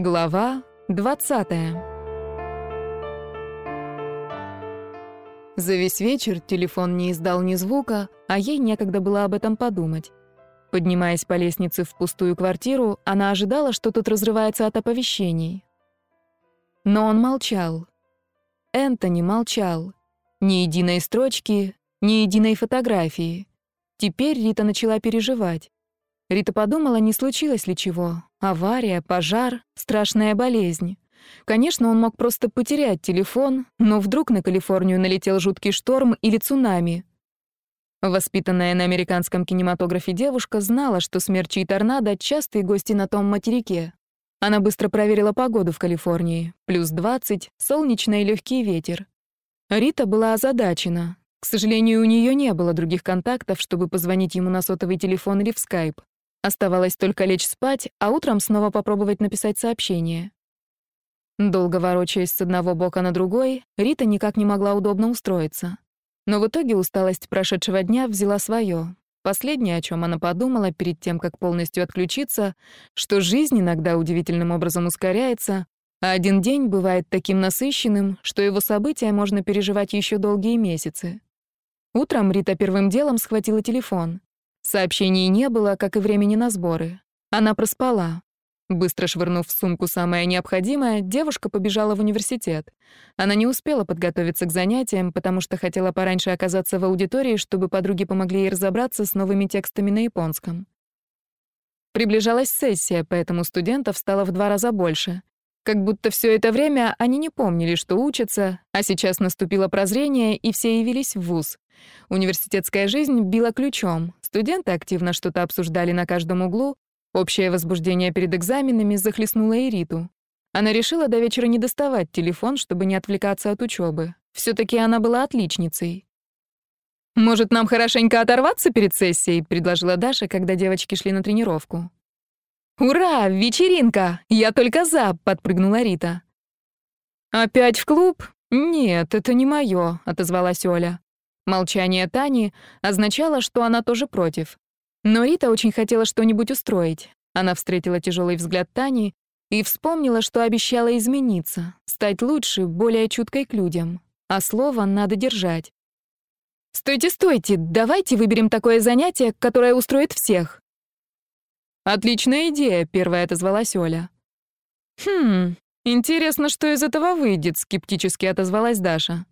Глава 20 За весь вечер телефон не издал ни звука, а ей некогда было об этом подумать. Поднимаясь по лестнице в пустую квартиру, она ожидала, что тут разрывается от оповещений. Но он молчал. Энтони молчал. Ни единой строчки, ни единой фотографии. Теперь Рита начала переживать. Рита подумала, не случилось ли чего. Авария, пожар, страшная болезнь. Конечно, он мог просто потерять телефон, но вдруг на Калифорнию налетел жуткий шторм или цунами. Воспитанная на американском кинематографе девушка знала, что смерчи и торнадо — частые гости на том материке. Она быстро проверила погоду в Калифорнии. Плюс 20, солнечный и легкий ветер. Рита была озадачена. К сожалению, у нее не было других контактов, чтобы позвонить ему на сотовый телефон или в скайп. Оставалось только лечь спать, а утром снова попробовать написать сообщение. Долго ворочаясь с одного бока на другой, Рита никак не могла удобно устроиться. Но в итоге усталость прошедшего дня взяла свое. Последнее, о чем она подумала перед тем, как полностью отключиться, что жизнь иногда удивительным образом ускоряется, а один день бывает таким насыщенным, что его события можно переживать еще долгие месяцы. Утром Рита первым делом схватила телефон. Сообщений не было, как и времени на сборы. Она проспала. Быстро швырнув в сумку самое необходимое, девушка побежала в университет. Она не успела подготовиться к занятиям, потому что хотела пораньше оказаться в аудитории, чтобы подруги помогли ей разобраться с новыми текстами на японском. Приближалась сессия, поэтому студентов стало в два раза больше. Как будто все это время они не помнили, что учатся, а сейчас наступило прозрение, и все явились в вуз. Университетская жизнь била ключом. Студенты активно что-то обсуждали на каждом углу. Общее возбуждение перед экзаменами захлестнуло Ириту. Она решила до вечера не доставать телефон, чтобы не отвлекаться от учебы. все таки она была отличницей. «Может, нам хорошенько оторваться перед сессией?» — предложила Даша, когда девочки шли на тренировку. «Ура! Вечеринка! Я только за!» — подпрыгнула Рита. «Опять в клуб? Нет, это не моё», — отозвалась Оля. Молчание Тани означало, что она тоже против. Но Рита очень хотела что-нибудь устроить. Она встретила тяжелый взгляд Тани и вспомнила, что обещала измениться, стать лучше, более чуткой к людям. А слово надо держать. «Стойте, стойте! Давайте выберем такое занятие, которое устроит всех!» «Отличная идея», — первая отозвалась Оля. «Хм, интересно, что из этого выйдет», — скептически отозвалась Даша.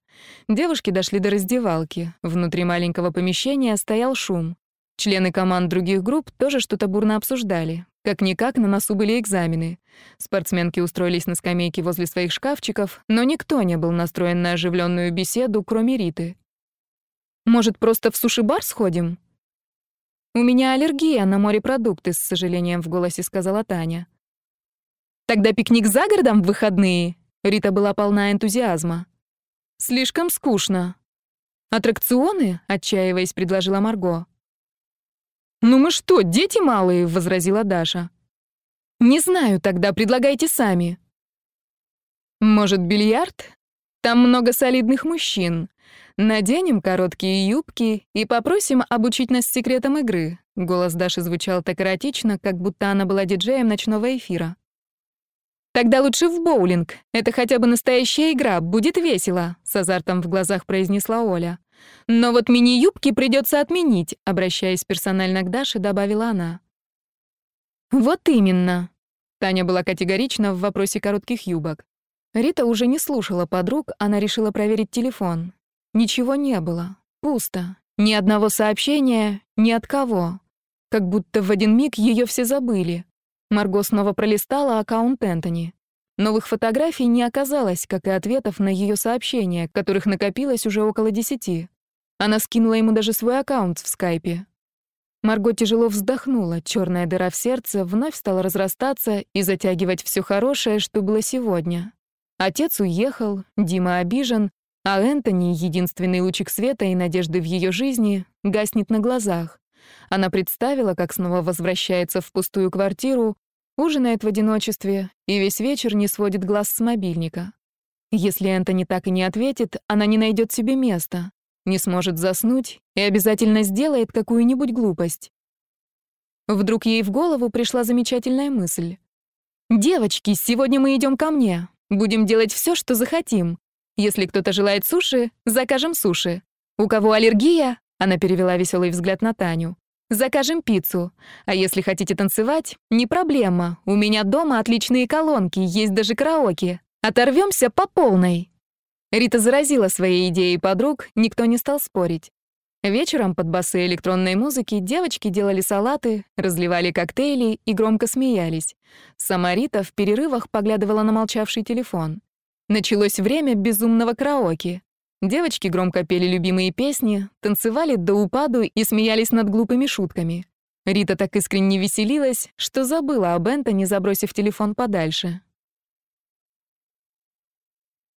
Девушки дошли до раздевалки. Внутри маленького помещения стоял шум. Члены команд других групп тоже что-то бурно обсуждали. Как-никак на носу были экзамены. Спортсменки устроились на скамейке возле своих шкафчиков, но никто не был настроен на оживленную беседу, кроме Риты. «Может, просто в суши-бар сходим?» «У меня аллергия на морепродукты», — с сожалением в голосе сказала Таня. «Тогда пикник за городом в выходные?» Рита была полна энтузиазма. Слишком скучно. Аттракционы, отчаиваясь, предложила Марго. Ну мы что, дети малые, возразила Даша. Не знаю, тогда предлагайте сами. Может, бильярд? Там много солидных мужчин. Наденем короткие юбки и попросим обучить нас секретам игры. Голос Даши звучал так эротично, как будто она была диджеем ночного эфира. «Тогда лучше в боулинг. Это хотя бы настоящая игра, будет весело», — с азартом в глазах произнесла Оля. «Но вот мини-юбки придется отменить», — обращаясь персонально к Даше, добавила она. «Вот именно». Таня была категорична в вопросе коротких юбок. Рита уже не слушала подруг, она решила проверить телефон. Ничего не было. Пусто. Ни одного сообщения, ни от кого. Как будто в один миг ее все забыли. Марго снова пролистала аккаунт Энтони. Новых фотографий не оказалось, как и ответов на ее сообщения, которых накопилось уже около десяти. Она скинула ему даже свой аккаунт в скайпе. Марго тяжело вздохнула, черная дыра в сердце вновь стала разрастаться и затягивать все хорошее, что было сегодня. Отец уехал, Дима обижен, а Энтони, единственный лучик света и надежды в ее жизни, гаснет на глазах. Она представила, как снова возвращается в пустую квартиру, ужинает в одиночестве и весь вечер не сводит глаз с мобильника. Если Энтони так и не ответит, она не найдет себе места, не сможет заснуть и обязательно сделает какую-нибудь глупость. Вдруг ей в голову пришла замечательная мысль. «Девочки, сегодня мы идем ко мне. Будем делать все, что захотим. Если кто-то желает суши, закажем суши. У кого аллергия?» Она перевела веселый взгляд на Таню. «Закажем пиццу. А если хотите танцевать, не проблема. У меня дома отличные колонки, есть даже караоке. Оторвемся по полной». Рита заразила своей идеей подруг, никто не стал спорить. Вечером под басы электронной музыки девочки делали салаты, разливали коктейли и громко смеялись. Сама Рита в перерывах поглядывала на молчавший телефон. Началось время безумного караоке. Девочки громко пели любимые песни, танцевали до упаду и смеялись над глупыми шутками. Рита так искренне веселилась, что забыла об Энтони, забросив телефон подальше.